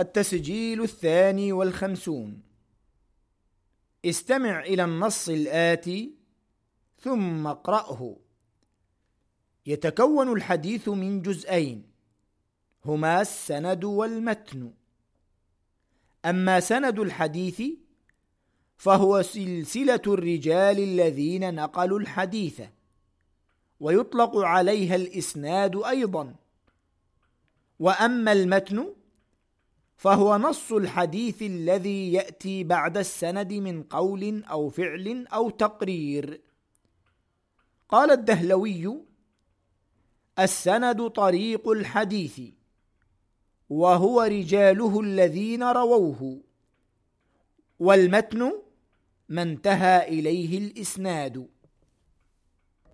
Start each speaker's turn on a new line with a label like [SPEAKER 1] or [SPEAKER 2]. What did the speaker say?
[SPEAKER 1] التسجيل الثاني والخمسون. استمع إلى النص الآتي ثم اقرأه. يتكون الحديث من جزئين هما السند والمتن. أما سند الحديث فهو سلسلة الرجال الذين نقلوا الحديث ويطلق عليها الإسناد أيضا. وأما المتن فهو نص الحديث الذي يأتي بعد السند من قول أو فعل أو تقرير. قال الدهلوي السند طريق الحديث وهو رجاله الذين رووه والمتن ما انتهى إليه الإسناد.